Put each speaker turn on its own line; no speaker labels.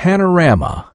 panorama.